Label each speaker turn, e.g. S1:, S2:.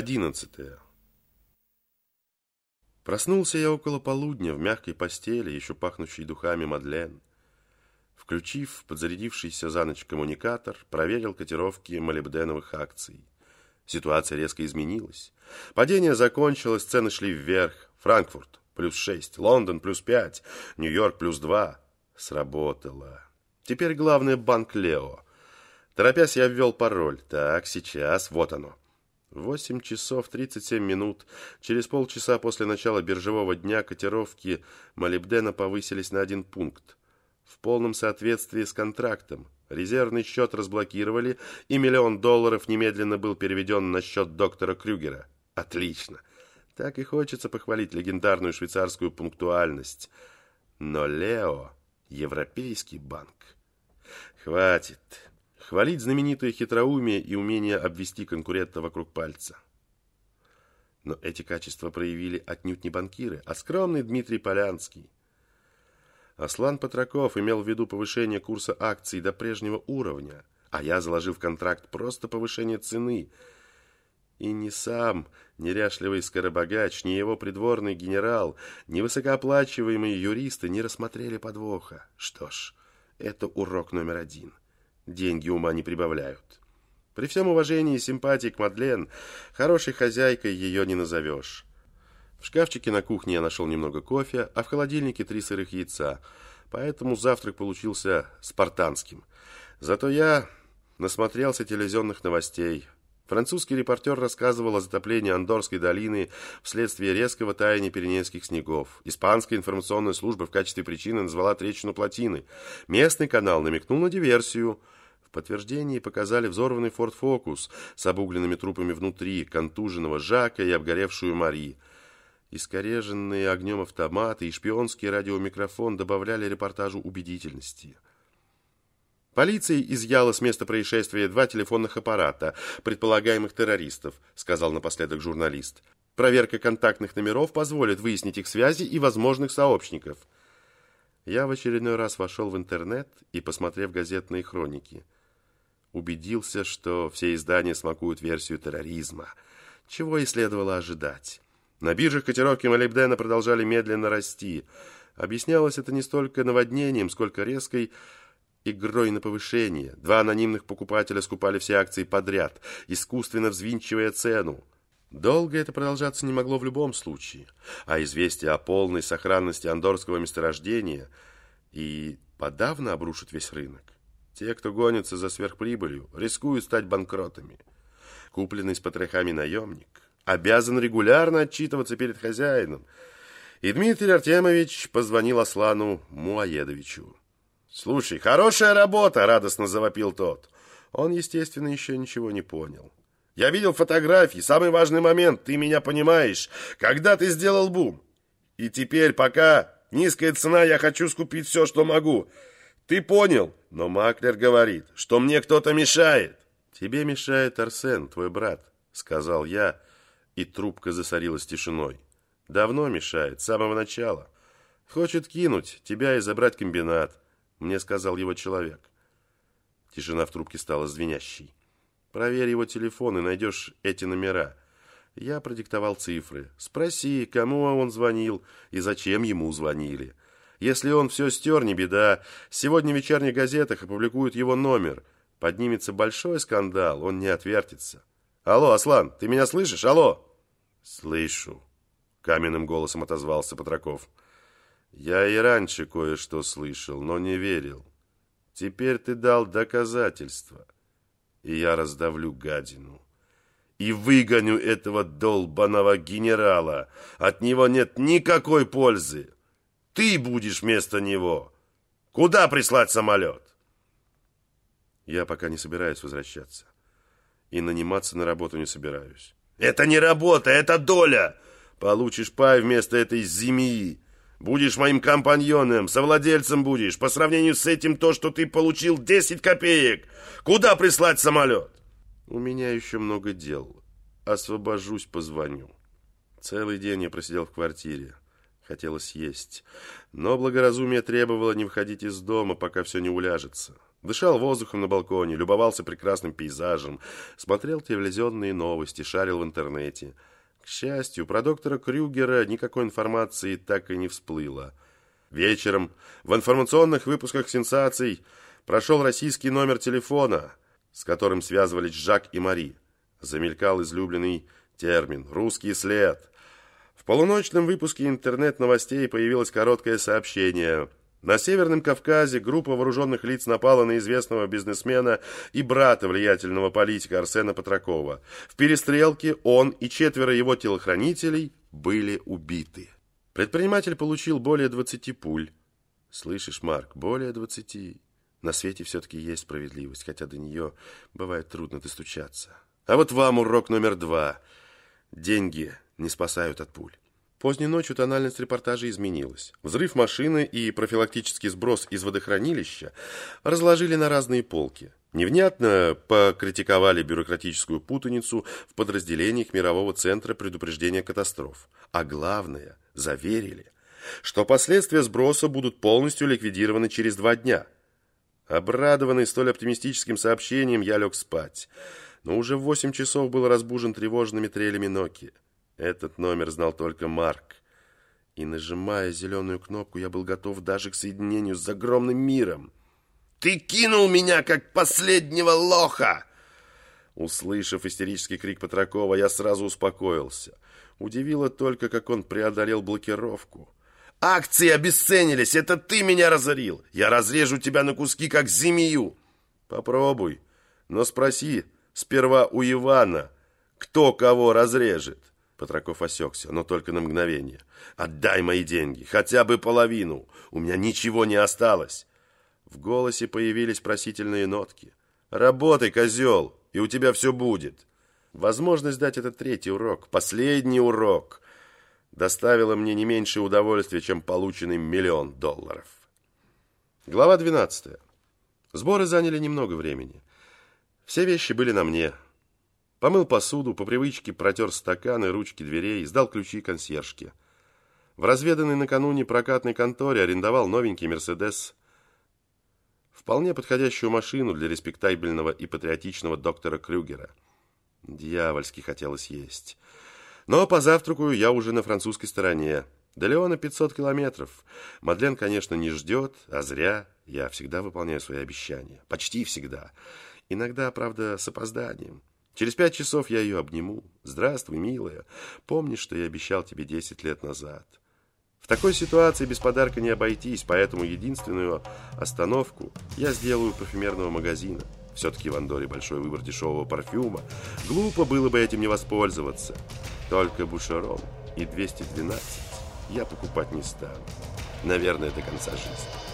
S1: Глава одиннадцатая Проснулся я около полудня в мягкой постели, еще пахнущей духами Мадлен. Включив подзарядившийся за ночь коммуникатор, проверил котировки молибденовых акций. Ситуация резко изменилась. Падение закончилось, цены шли вверх. Франкфурт плюс 6, Лондон плюс 5, Нью-Йорк плюс 2. Сработало. Теперь главное банк Лео. Торопясь, я ввел пароль. Так, сейчас, вот оно. 8 часов 37 минут. Через полчаса после начала биржевого дня котировки молибдена повысились на один пункт. В полном соответствии с контрактом. Резервный счет разблокировали, и миллион долларов немедленно был переведен на счет доктора Крюгера. Отлично. Так и хочется похвалить легендарную швейцарскую пунктуальность. Но Лео – европейский банк. Хватит. Хвалить знаменитое хитроумие и умение обвести конкурента вокруг пальца. Но эти качества проявили отнюдь не банкиры, а скромный Дмитрий Полянский. Аслан Патраков имел в виду повышение курса акций до прежнего уровня, а я заложил в контракт просто повышение цены. И ни сам неряшливый скоробогач, ни его придворный генерал, ни высокооплачиваемые юристы не рассмотрели подвоха. Что ж, это урок номер один деньги ума не прибавляют. При всем уважении и симпатии к Мадлен, хорошей хозяйкой ее не назовешь. В шкафчике на кухне я нашел немного кофе, а в холодильнике три сырых яйца, поэтому завтрак получился спартанским. Зато я насмотрелся телевизионных новостей. Французский репортер рассказывал о затоплении Андорской долины вследствие резкого таяния пиренейских снегов. Испанская информационная служба в качестве причины назвала трещину плотины. Местный канал намекнул на диверсию – в подтверждении показали взорванный Ford Focus с обугленными трупами внутри, контуженного Жака и обгоревшую Мари. Искореженные огнем автоматы и шпионский радиомикрофон добавляли репортажу убедительности. Полиция изъяла с места происшествия два телефонных аппарата предполагаемых террористов, сказал напоследок журналист. Проверка контактных номеров позволит выяснить их связи и возможных сообщников. Я в очередной раз вошел в интернет и, посмотрев газетные хроники, убедился, что все издания смакуют версию терроризма, чего и следовало ожидать. На биржах котировки молибдена продолжали медленно расти. Объяснялось это не столько наводнением, сколько резкой игрой на повышение. Два анонимных покупателя скупали все акции подряд, искусственно взвинчивая цену. Долго это продолжаться не могло в любом случае, а известие о полной сохранности андорского месторождения и подавно обрушит весь рынок. Те, кто гонится за сверхприбылью, рискуют стать банкротами. Купленный с потрохами наемник обязан регулярно отчитываться перед хозяином. И Дмитрий Артемович позвонил Аслану Муаедовичу. «Слушай, хорошая работа!» — радостно завопил тот. Он, естественно, еще ничего не понял. «Я видел фотографии. Самый важный момент, ты меня понимаешь. Когда ты сделал бум? И теперь, пока низкая цена, я хочу скупить все, что могу. Ты понял? Но Маклер говорит, что мне кто-то мешает. Тебе мешает Арсен, твой брат, сказал я, и трубка засорилась тишиной. Давно мешает, с самого начала. Хочет кинуть тебя и забрать комбинат, мне сказал его человек. Тишина в трубке стала звенящей. Проверь его телефон и найдешь эти номера. Я продиктовал цифры. Спроси, кому он звонил и зачем ему звонили. Если он все стер, не беда. Сегодня в вечерних газетах опубликуют его номер. Поднимется большой скандал, он не отвертится. Алло, Аслан, ты меня слышишь? Алло! Слышу. Каменным голосом отозвался Патраков. Я и раньше кое-что слышал, но не верил. Теперь ты дал доказательства, и я раздавлю гадину. И выгоню этого долбаного генерала. От него нет никакой пользы. Ты будешь вместо него. Куда прислать самолет? Я пока не собираюсь возвращаться. И наниматься на работу не собираюсь. Это не работа, это доля. Получишь пай вместо этой змеи. Будешь моим компаньоном, совладельцем будешь. По сравнению с этим то, что ты получил 10 копеек. Куда прислать самолет? У меня еще много дел. Освобожусь, позвоню. Целый день я просидел в квартире. Хотелось есть. Но благоразумие требовало не выходить из дома, пока все не уляжется. Дышал воздухом на балконе, любовался прекрасным пейзажем, смотрел телевизионные новости, шарил в интернете. К счастью, про доктора Крюгера никакой информации так и не всплыло. Вечером в информационных выпусках сенсаций прошел российский номер телефона, с которым связывались Жак и Мари. Замелькал излюбленный термин «русский след». В полуночном выпуске интернет-новостей появилось короткое сообщение – на Северном Кавказе группа вооруженных лиц напала на известного бизнесмена и брата влиятельного политика Арсена Патракова. В перестрелке он и четверо его телохранителей были убиты. Предприниматель получил более 20 пуль. Слышишь, Марк, более 20. На свете все-таки есть справедливость, хотя до нее бывает трудно достучаться. А вот вам урок номер два. Деньги не спасают от пуль. Поздней ночью тональность репортажа изменилась. Взрыв машины и профилактический сброс из водохранилища разложили на разные полки. Невнятно покритиковали бюрократическую путаницу в подразделениях Мирового центра предупреждения катастроф. А главное, заверили, что последствия сброса будут полностью ликвидированы через два дня. Обрадованный столь оптимистическим сообщением, я лег спать. Но уже в восемь часов был разбужен тревожными трелями Nokia. Этот номер знал только Марк. И нажимая зеленую кнопку, я был готов даже к соединению с огромным миром. «Ты кинул меня, как последнего лоха!» Услышав истерический крик Патракова, я сразу успокоился. Удивило только, как он преодолел блокировку. «Акции обесценились! Это ты меня разорил! Я разрежу тебя на куски, как змею!» «Попробуй, но спроси сперва у Ивана, кто кого разрежет!» Патраков осекся, но только на мгновение. «Отдай мои деньги, хотя бы половину. У меня ничего не осталось». В голосе появились просительные нотки. «Работай, козел, и у тебя все будет». Возможность дать этот третий урок, последний урок, доставила мне не меньше удовольствия, чем полученный миллион долларов. Глава 12. Сборы заняли немного времени. Все вещи были на мне – Помыл посуду, по привычке протер стаканы, ручки дверей, сдал ключи консьержке. В разведанной накануне прокатной конторе арендовал новенький «Мерседес». Вполне подходящую машину для респектабельного и патриотичного доктора Крюгера. Дьявольски хотелось есть. Но позавтракаю я уже на французской стороне. До Леона 500 километров. Мадлен, конечно, не ждет, а зря. Я всегда выполняю свои обещания. Почти всегда. Иногда, правда, с опозданием. Через пять часов я ее обниму. Здравствуй, милая. Помнишь, что я обещал тебе десять лет назад? В такой ситуации без подарка не обойтись, поэтому единственную остановку я сделаю у парфюмерного магазина. Все-таки в Андоре большой выбор дешевого парфюма. Глупо было бы этим не воспользоваться. Только Бушерон и 212 я покупать не стану. Наверное, до конца жизни.